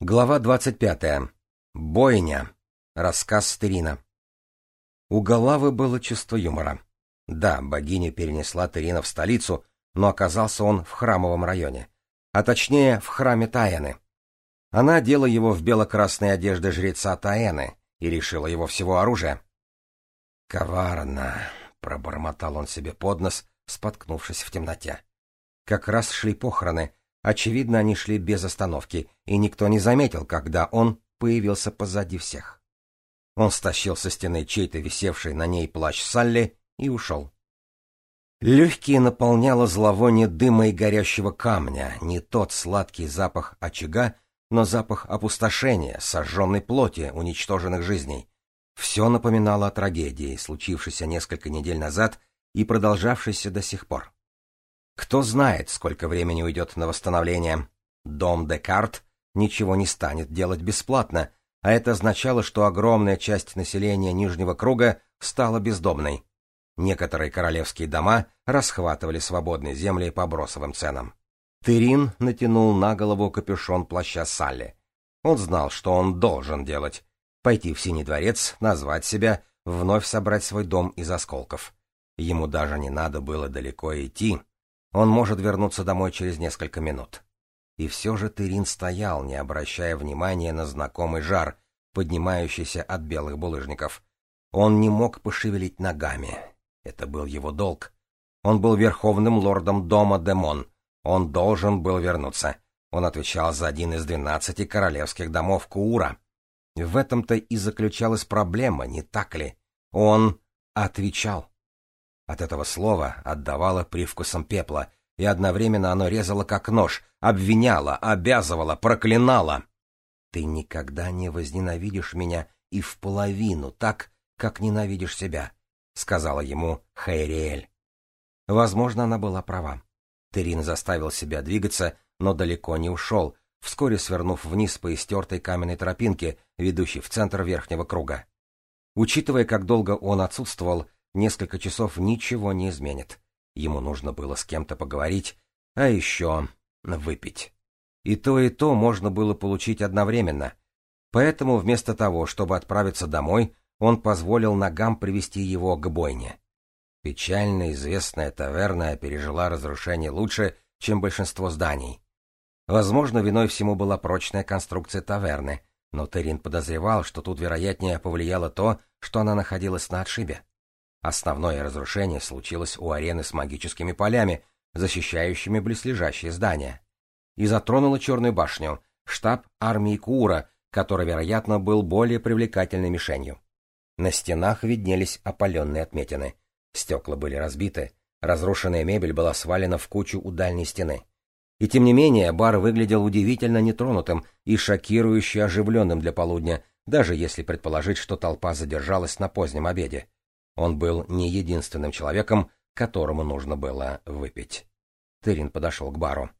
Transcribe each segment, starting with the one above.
Глава 25. Бойня. Рассказ Терина. У Галавы было чувство юмора. Да, богиня перенесла Терина в столицу, но оказался он в храмовом районе. А точнее, в храме Таэны. Она одела его в бело-красные одежды жреца Таэны и решила его всего оружие. «Коварно», — пробормотал он себе под нос, споткнувшись в темноте. Как раз шли похороны — Очевидно, они шли без остановки, и никто не заметил, когда он появился позади всех. Он стащил со стены чей-то висевший на ней плащ Салли и ушел. Легкие наполняло зловоние дыма и горящего камня, не тот сладкий запах очага, но запах опустошения, сожженной плоти, уничтоженных жизней. Все напоминало о трагедии, случившейся несколько недель назад и продолжавшейся до сих пор. Кто знает, сколько времени уйдет на восстановление. Дом Декарт ничего не станет делать бесплатно, а это означало, что огромная часть населения Нижнего круга стала бездомной. Некоторые королевские дома расхватывали свободные земли по бросовым ценам. Терин натянул на голову капюшон плаща Салли. Он знал, что он должен делать. Пойти в Синий дворец, назвать себя, вновь собрать свой дом из осколков. Ему даже не надо было далеко идти. Он может вернуться домой через несколько минут. И все же Терин стоял, не обращая внимания на знакомый жар, поднимающийся от белых булыжников. Он не мог пошевелить ногами. Это был его долг. Он был верховным лордом дома Демон. Он должен был вернуться. Он отвечал за один из двенадцати королевских домов Куура. В этом-то и заключалась проблема, не так ли? Он отвечал. От этого слова отдавало привкусом пепла, и одновременно оно резало как нож, обвиняло, обязывало, проклинало. «Ты никогда не возненавидишь меня и в половину так, как ненавидишь себя», — сказала ему Хайриэль. Возможно, она была права. Терин заставил себя двигаться, но далеко не ушел, вскоре свернув вниз по истертой каменной тропинке, ведущей в центр верхнего круга. Учитывая, как долго он отсутствовал, Несколько часов ничего не изменит. Ему нужно было с кем-то поговорить, а еще выпить. И то, и то можно было получить одновременно. Поэтому вместо того, чтобы отправиться домой, он позволил ногам привести его к бойне. Печально известная таверна пережила разрушение лучше, чем большинство зданий. Возможно, виной всему была прочная конструкция таверны, но Терин подозревал, что тут вероятнее повлияло то, что она находилась на отшибе. Основное разрушение случилось у арены с магическими полями, защищающими близлежащие здания. И затронуло Черную башню, штаб армии Кура, который, вероятно, был более привлекательной мишенью. На стенах виднелись опаленные отметины. Стекла были разбиты, разрушенная мебель была свалена в кучу у дальней стены. И тем не менее, бар выглядел удивительно нетронутым и шокирующе оживленным для полудня, даже если предположить, что толпа задержалась на позднем обеде. Он был не единственным человеком, которому нужно было выпить. Тырин подошел к бару.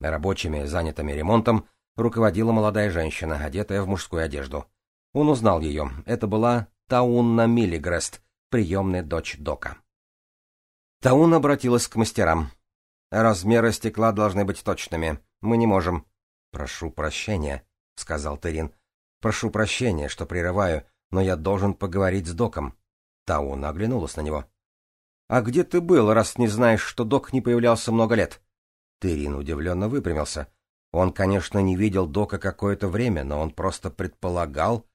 Рабочими, занятыми ремонтом, руководила молодая женщина, одетая в мужскую одежду. Он узнал ее. Это была Таунна Миллигрест, приемная дочь Дока. Таун обратилась к мастерам. «Размеры стекла должны быть точными. Мы не можем». «Прошу прощения», — сказал Терин. «Прошу прощения, что прерываю, но я должен поговорить с Доком». Тауна оглянулась на него. — А где ты был, раз не знаешь, что док не появлялся много лет? Терин удивленно выпрямился. Он, конечно, не видел дока какое-то время, но он просто предполагал.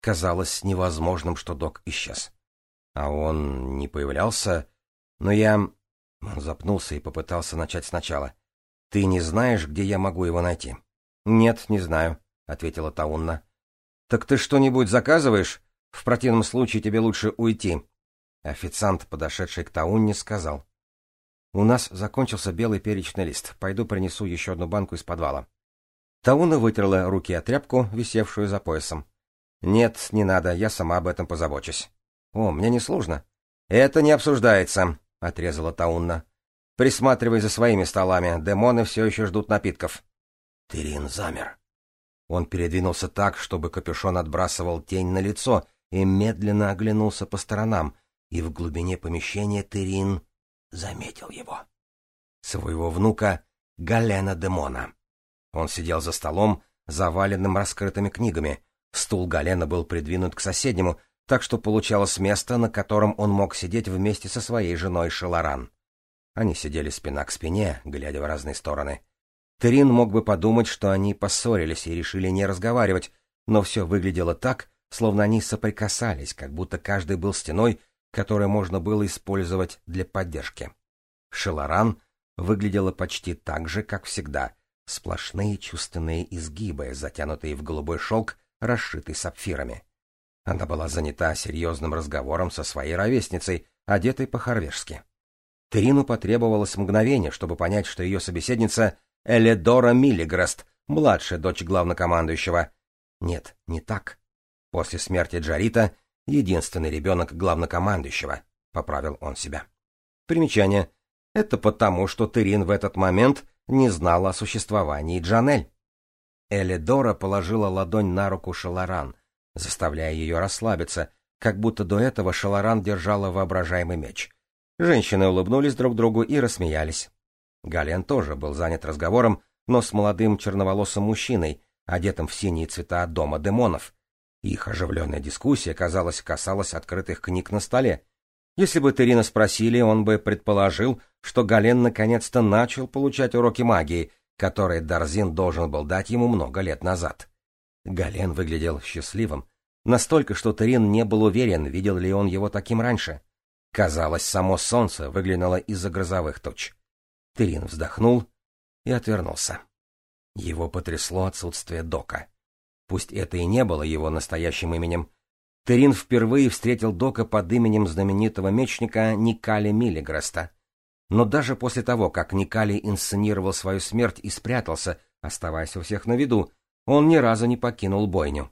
Казалось невозможным, что док исчез. А он не появлялся. Но я... Он запнулся и попытался начать сначала. — Ты не знаешь, где я могу его найти? — Нет, не знаю, — ответила Таунна. — Так ты что-нибудь заказываешь? В противном случае тебе лучше уйти. Официант, подошедший к Таунне, сказал. У нас закончился белый перечный лист. Пойду принесу еще одну банку из подвала. Тауна вытерла руки от тряпку, висевшую за поясом. «Нет, не надо, я сама об этом позабочусь». «О, мне не сложно». «Это не обсуждается», — отрезала Таунна. «Присматривай за своими столами, демоны все еще ждут напитков». Тирин замер. Он передвинулся так, чтобы капюшон отбрасывал тень на лицо, и медленно оглянулся по сторонам, и в глубине помещения Терин заметил его. Своего внука Галена Демона. Он сидел за столом, заваленным раскрытыми книгами. Стул Галена был придвинут к соседнему, так что получалось место, на котором он мог сидеть вместе со своей женой Шеларан. Они сидели спина к спине, глядя в разные стороны. Терин мог бы подумать, что они поссорились и решили не разговаривать, но все выглядело так, словно они соприкасались, как будто каждый был стеной, которую можно было использовать для поддержки. Шеларан выглядела почти так же, как всегда, сплошные чувственные изгибы, затянутые в голубой шелк, расшитый сапфирами. Она была занята серьезным разговором со своей ровесницей, одетой по-хорвежски. Трину потребовалось мгновение, чтобы понять, что ее собеседница — Эледора Миллиграст, младшая дочь главнокомандующего. Нет, не так. После смерти Джарита — единственный ребенок главнокомандующего, — поправил он себя. Примечание. Это потому, что Терин в этот момент не знал о существовании Джанель. Элидора положила ладонь на руку Шаларан, заставляя ее расслабиться, как будто до этого Шаларан держала воображаемый меч. Женщины улыбнулись друг другу и рассмеялись. Гален тоже был занят разговором, но с молодым черноволосым мужчиной, одетым в синие цвета дома демонов, их оживленная дискуссия, казалось, касалась открытых книг на столе. Если бы Терина спросили, он бы предположил, что Гален наконец-то начал получать уроки магии, которые Дарзин должен был дать ему много лет назад. Гален выглядел счастливым, настолько, что Терин не был уверен, видел ли он его таким раньше. Казалось, само солнце выглянуло из-за грозовых туч. Терин вздохнул и отвернулся. Его потрясло отсутствие дока. Пусть это и не было его настоящим именем, Терин впервые встретил Дока под именем знаменитого мечника Никали Миллиграста. Но даже после того, как Никали инсценировал свою смерть и спрятался, оставаясь у всех на виду, он ни разу не покинул бойню.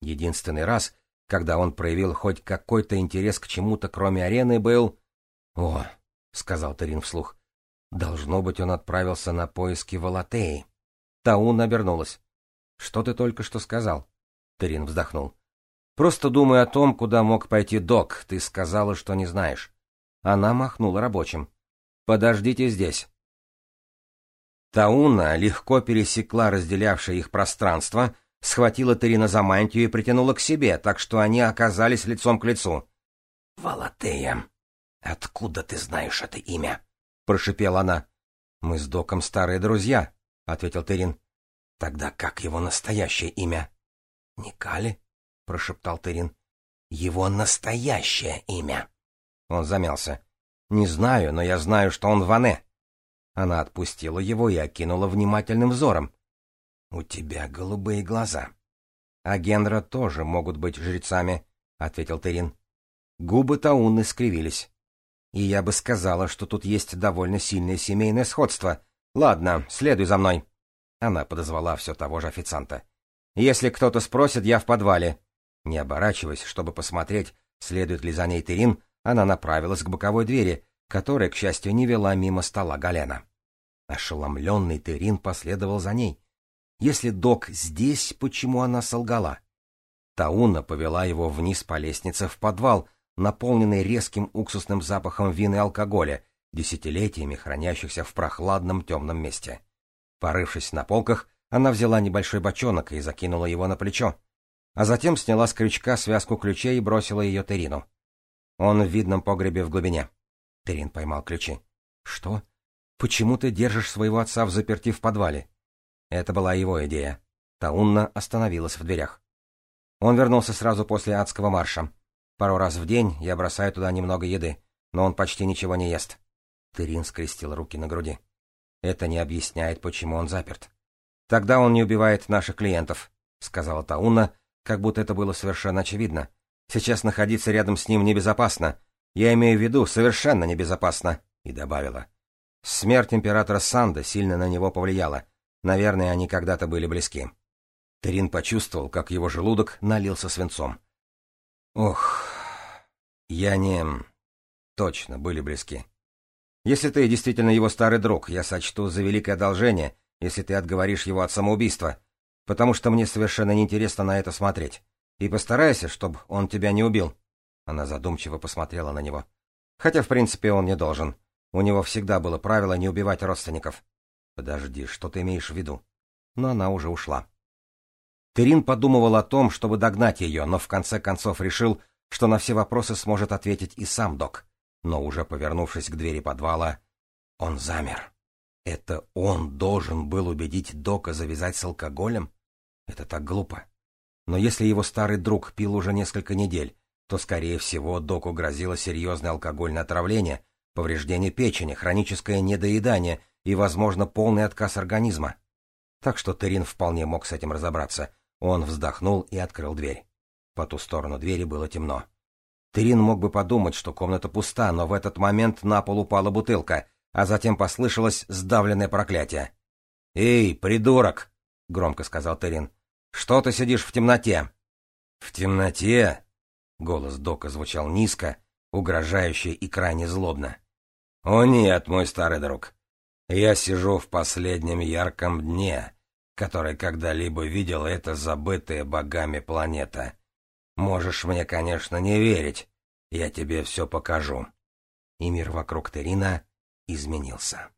Единственный раз, когда он проявил хоть какой-то интерес к чему-то, кроме арены, был... «О», — сказал Терин вслух, — «должно быть, он отправился на поиски Волотеи». Таун обернулась. Что ты только что сказал? Терин вздохнул. Просто думаю о том, куда мог пойти док. Ты сказала, что не знаешь. Она махнула рабочим. Подождите здесь. Тауна легко пересекла разделявшее их пространство, схватила Терина за мантию и притянула к себе, так что они оказались лицом к лицу. «Валатея, откуда ты знаешь это имя?» — прошипела она. «Мы с Доком старые друзья», — ответил Терин. Тогда как его настоящее имя? Никали? прошептал Терин. Его настоящее имя. Он замялся. Не знаю, но я знаю, что он Ване. Она отпустила его и окинула внимательным взором. У тебя голубые глаза. А Генра тоже могут быть жрецами, ответил Терин. Губы Тауны скривились. И я бы сказала, что тут есть довольно сильное семейное сходство. Ладно, следуй за мной. Она подозвала все того же официанта. «Если кто-то спросит, я в подвале». Не оборачиваясь, чтобы посмотреть, следует ли за ней Терин, она направилась к боковой двери, которая, к счастью, не вела мимо стола Галена. Ошеломленный Терин последовал за ней. Если док здесь, почему она солгала? Тауна повела его вниз по лестнице в подвал, наполненный резким уксусным запахом вина и алкоголя, десятилетиями хранящихся в прохладном темном месте. Порывшись на полках, она взяла небольшой бочонок и закинула его на плечо, а затем сняла с крючка связку ключей и бросила ее Терину. Он в видном погребе в глубине. Терин поймал ключи. «Что? Почему ты держишь своего отца в заперти в подвале?» Это была его идея. Таунна остановилась в дверях. Он вернулся сразу после адского марша. Пару раз в день я бросаю туда немного еды, но он почти ничего не ест. Терин скрестил руки на груди. Это не объясняет, почему он заперт. Тогда он не убивает наших клиентов, сказала Тауна, как будто это было совершенно очевидно. Сейчас находиться рядом с ним небезопасно. Я имею в виду, совершенно небезопасно, и добавила. Смерть императора Санда сильно на него повлияла. Наверное, они когда-то были близки. Терин почувствовал, как его желудок налился свинцом. Ох, я не... Точно, были близки. Если ты действительно его старый друг, я сочту за великое одолжение, если ты отговоришь его от самоубийства, потому что мне совершенно неинтересно на это смотреть. И постарайся, чтобы он тебя не убил». Она задумчиво посмотрела на него. «Хотя, в принципе, он не должен. У него всегда было правило не убивать родственников». «Подожди, что ты имеешь в виду?» Но она уже ушла. Терин подумывал о том, чтобы догнать ее, но в конце концов решил, что на все вопросы сможет ответить и сам док но уже повернувшись к двери подвала, он замер. Это он должен был убедить Дока завязать с алкоголем? Это так глупо. Но если его старый друг пил уже несколько недель, то, скорее всего, Доку грозило серьезное алкогольное отравление, повреждение печени, хроническое недоедание и, возможно, полный отказ организма. Так что Терин вполне мог с этим разобраться. Он вздохнул и открыл дверь. По ту сторону двери было темно. Терин мог бы подумать, что комната пуста, но в этот момент на пол упала бутылка, а затем послышалось сдавленное проклятие. «Эй, придурок!» — громко сказал Терин. «Что ты сидишь в темноте?» «В темноте?» — голос Дока звучал низко, угрожающе и крайне злобно. «О нет, мой старый друг, я сижу в последнем ярком дне, который когда-либо видел эта забытая богами планета». Можешь мне, конечно, не верить. Я тебе все покажу. И мир вокруг Терина изменился.